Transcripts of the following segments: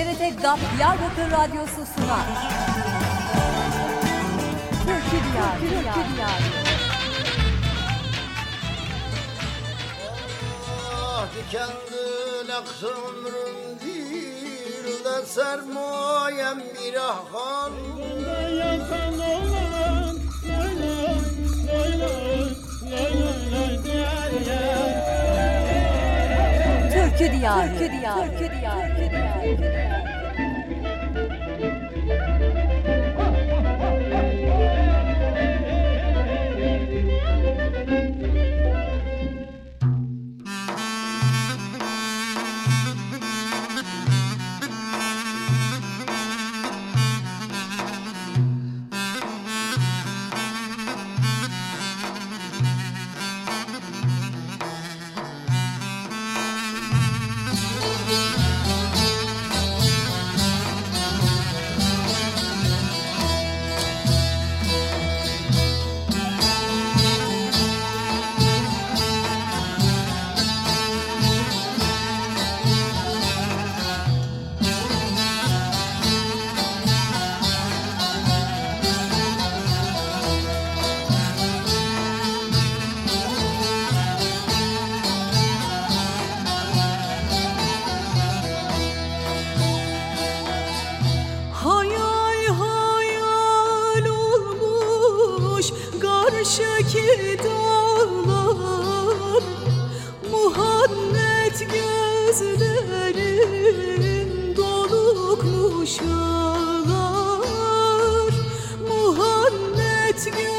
TRT GAP Diyarbakır Radyosu sunar. Türkü Diyarı. Türkü Diyarı. Ah dikenli laks ömrüm değil de sermayem bir ahkan. Yakan olan Türkü Diyarı. Türkü Diyarı. Türkü Diyarı. Türkü Diyarı. to you.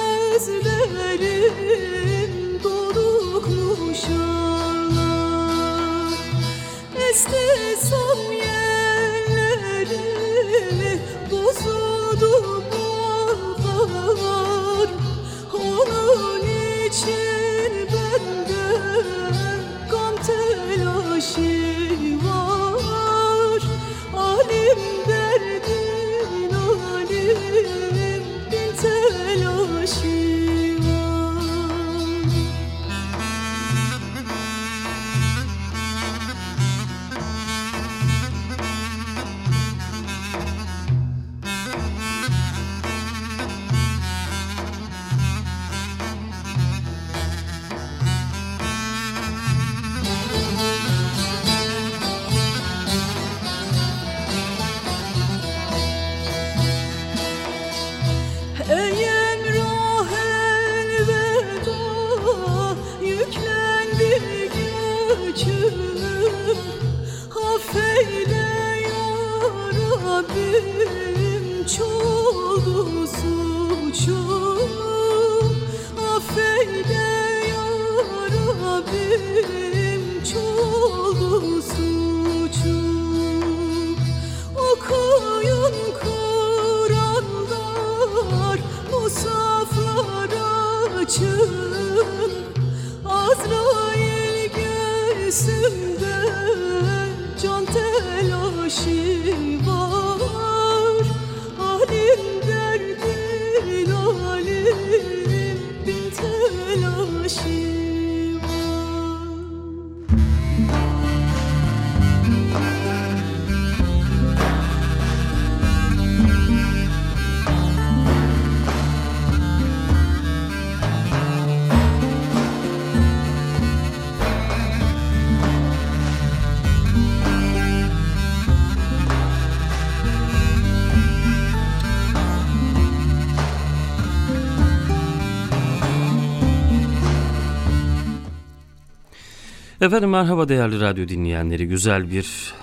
Efendim merhaba değerli radyo dinleyenleri. Güzel bir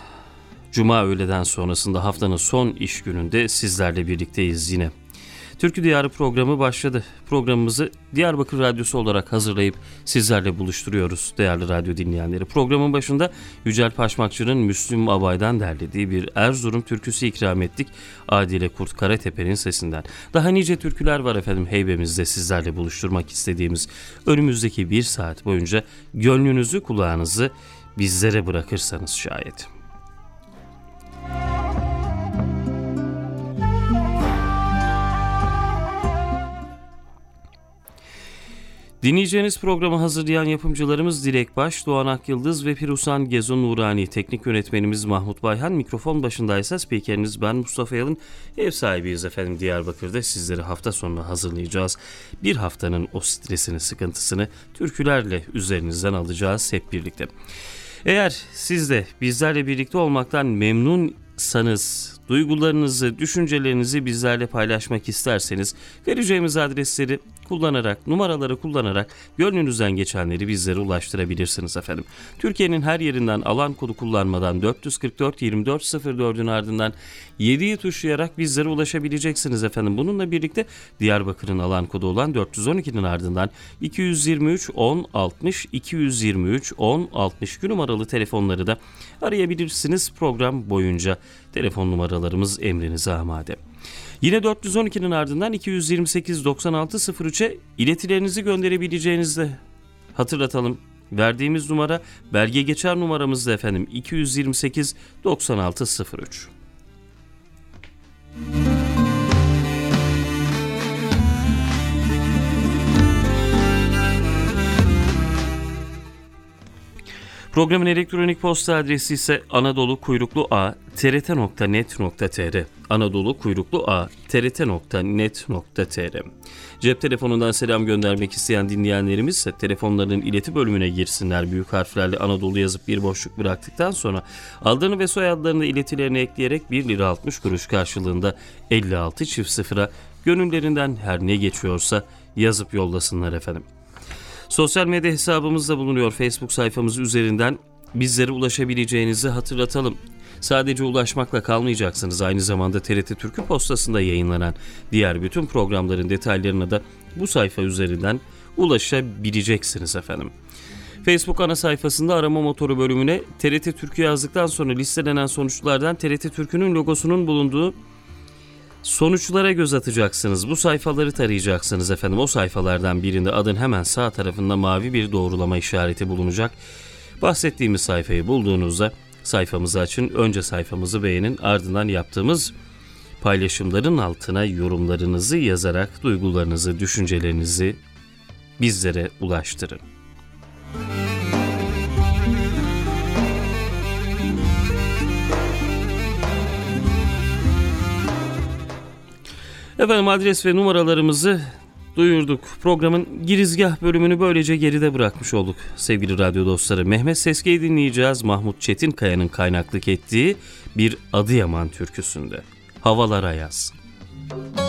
cuma öğleden sonrasında haftanın son iş gününde sizlerle birlikteyiz yine. Türkü Diyarı programı başladı. Programımızı Diyarbakır Radyosu olarak hazırlayıp sizlerle buluşturuyoruz değerli radyo dinleyenleri. Programın başında Yücel Paşmakçı'nın Müslüm Abay'dan derlediği bir Erzurum türküsü ikram ettik. Adile Kurt Karatepe'nin sesinden. Daha nice türküler var efendim heybemizde sizlerle buluşturmak istediğimiz. Önümüzdeki bir saat boyunca gönlünüzü kulağınızı bizlere bırakırsanız şayet. Dinleyeceğiniz programı hazırlayan yapımcılarımız Dilek Baş, Doğan Akyıldız ve Pirusan Gezon Nurani. Teknik yönetmenimiz Mahmut Bayhan. Mikrofon başındaysa spikeriniz ben Mustafa Yalın. Ev sahibiyiz efendim Diyarbakır'da. Sizleri hafta sonu hazırlayacağız. Bir haftanın o stresini, sıkıntısını türkülerle üzerinizden alacağız hep birlikte. Eğer siz de bizlerle birlikte olmaktan memnunsanız, duygularınızı, düşüncelerinizi bizlerle paylaşmak isterseniz vereceğimiz adresleri kullanarak, numaraları kullanarak gönlünüzden geçenleri bizlere ulaştırabilirsiniz efendim. Türkiye'nin her yerinden alan kodu kullanmadan 444 2404'ün ardından 7'yi tuşlayarak bizlere ulaşabileceksiniz efendim. Bununla birlikte Diyarbakır'ın alan kodu olan 412'nin ardından 223 10 60 223 10 62 numaralı telefonları da arayabilirsiniz program boyunca. Telefon numaralarımız emrinize amade. Yine 412'nin ardından 228 96 03'e iletilerinizi gönderebileceğinizi de hatırlatalım. Verdiğimiz numara belge geçer numaramız da efendim 228 96 03. Programın elektronik posta adresi ise anadolu kuyruklu a trt.net.tr Anadolu kuyruklu a trt.net.tr Cep telefonundan selam göndermek isteyen dinleyenlerimiz ise telefonlarının ileti bölümüne girsinler. Büyük harflerle Anadolu yazıp bir boşluk bıraktıktan sonra adlarını ve soyadlarını iletilerine ekleyerek 1 lira 60 kuruş karşılığında 56 çift sıfıra gönüllerinden her ne geçiyorsa yazıp yollasınlar efendim. Sosyal medya hesabımızda bulunuyor Facebook sayfamız üzerinden bizlere ulaşabileceğinizi hatırlatalım. Sadece ulaşmakla kalmayacaksınız. Aynı zamanda TRT Türkü Postası'nda yayınlanan diğer bütün programların detaylarına da bu sayfa üzerinden ulaşabileceksiniz efendim. Facebook ana sayfasında arama motoru bölümüne TRT Türkü yazdıktan sonra listelenen sonuçlardan TRT Türkü'nün logosunun bulunduğu Sonuçlara göz atacaksınız. Bu sayfaları tarayacaksınız efendim. O sayfalardan birinde adın hemen sağ tarafında mavi bir doğrulama işareti bulunacak. Bahsettiğimiz sayfayı bulduğunuzda sayfamızı açın. Önce sayfamızı beğenin. Ardından yaptığımız paylaşımların altına yorumlarınızı yazarak duygularınızı, düşüncelerinizi bizlere ulaştırın. Efendim adres ve numaralarımızı duyurduk. Programın girizgah bölümünü böylece geride bırakmış olduk sevgili radyo dostları. Mehmet Seske'yi dinleyeceğiz. Mahmut Çetinkaya'nın kaynaklık ettiği bir Adıyaman türküsünde. Havalara yaz. Müzik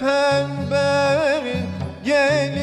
pembe gelin.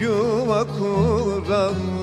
Yuva kurasın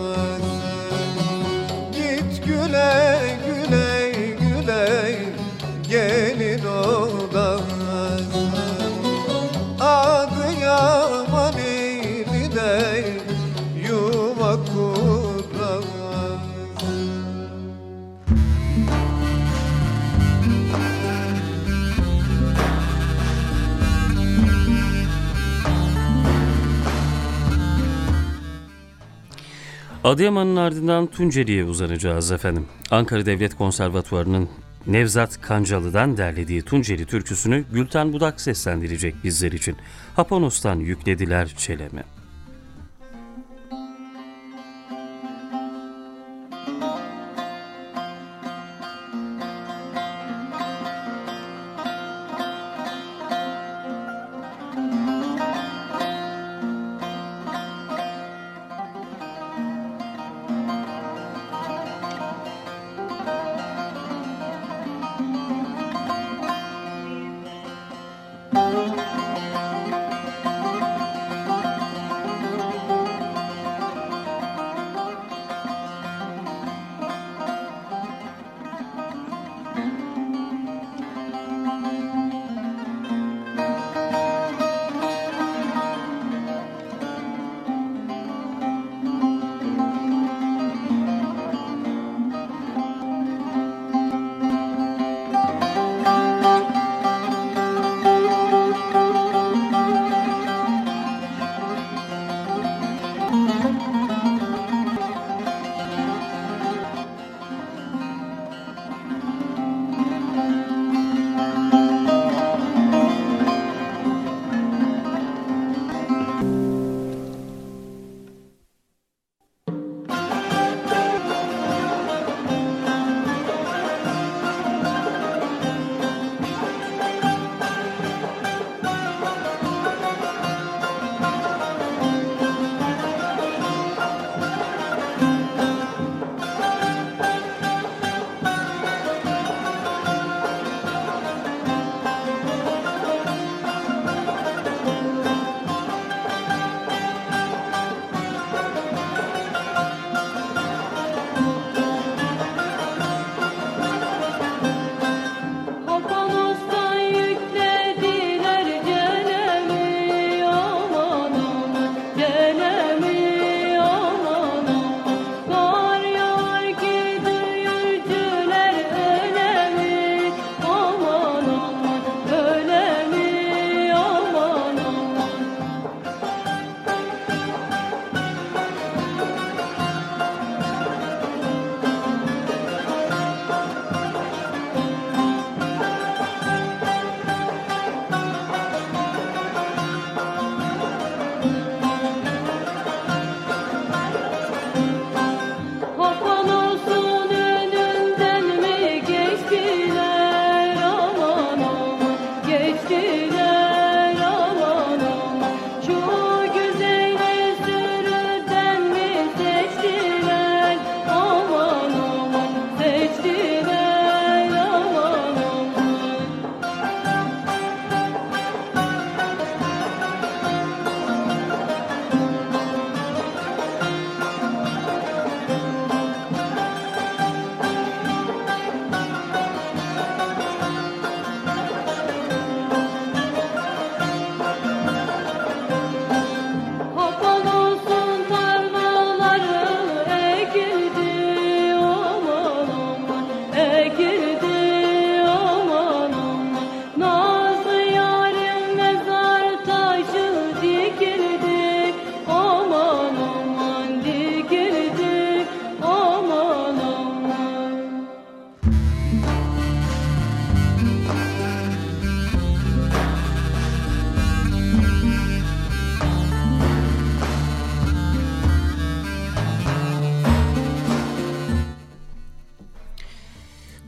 Adıyaman'ın ardından Tunceli'ye uzanacağız efendim. Ankara Devlet Konservatuvarı'nın Nevzat Kancalı'dan derlediği Tunceli türküsünü Gülten Budak seslendirecek bizler için. Hapanos'tan yüklediler çeleme.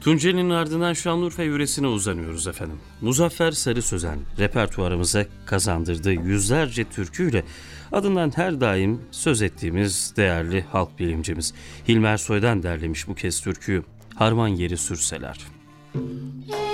Tunceli'nin ardından Şanlıurfa yöresine uzanıyoruz efendim. Muzaffer Sarı Sözen repertuarımıza kazandırdığı yüzlerce türküyle adından her daim söz ettiğimiz değerli halk bilimcimiz Hilmer Soy'dan derlemiş bu kez türküyü. Harman yeri sürseler. Müzik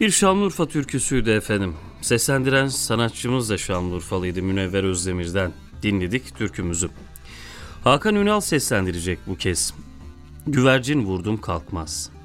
Bir Şanlıurfa türküsüydü efendim. Seslendiren sanatçımız da Şanlıurfalıydı Münevver Özdemir'den. Dinledik türkümüzü. Hakan Ünal seslendirecek bu kez. Güvercin vurdum kalkmaz.''